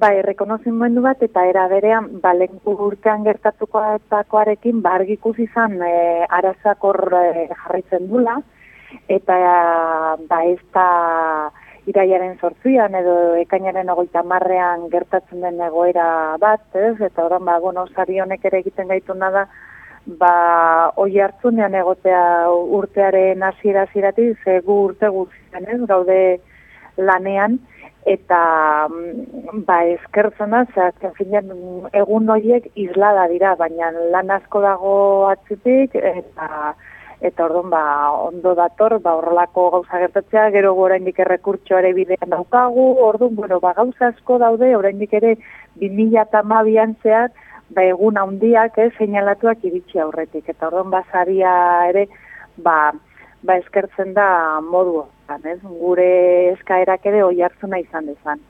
Bai, rekonozimendu bat eta era berean balen urtean gertatukoarekin bargi ba, ikusi izan e, arazakor e, jarritzen dula eta ba ez da iraiaren sortzian edo ekainaren ogoita marrean gertatzen den egoera bat, ez? Eta oran, ba, bueno, sari honek ere egiten gaitu nada, ba, oi hartzunean egotea urtearen hasiera zirati, ze gu urte guztian, ez? Gaude lanean, eta mm, ba eskertzen da, finean egun horiek islada dira, baina lan asko dago atzitik, eta eta orduan ba, ondo dator, ba, horrelako gauza gertatzea, gero oraindik errekurtsoare bidean daukagu, orduan, bueno, ba, gauza asko daude, oraindik ere 2008an zehar, ba, egun handiak, eh, seinalatuak iritsi aurretik, eta orduan, ba, zaria ere, ba, ba eskertzen da modu ez? Gure eskaerak ere oi hartzuna izan dezan.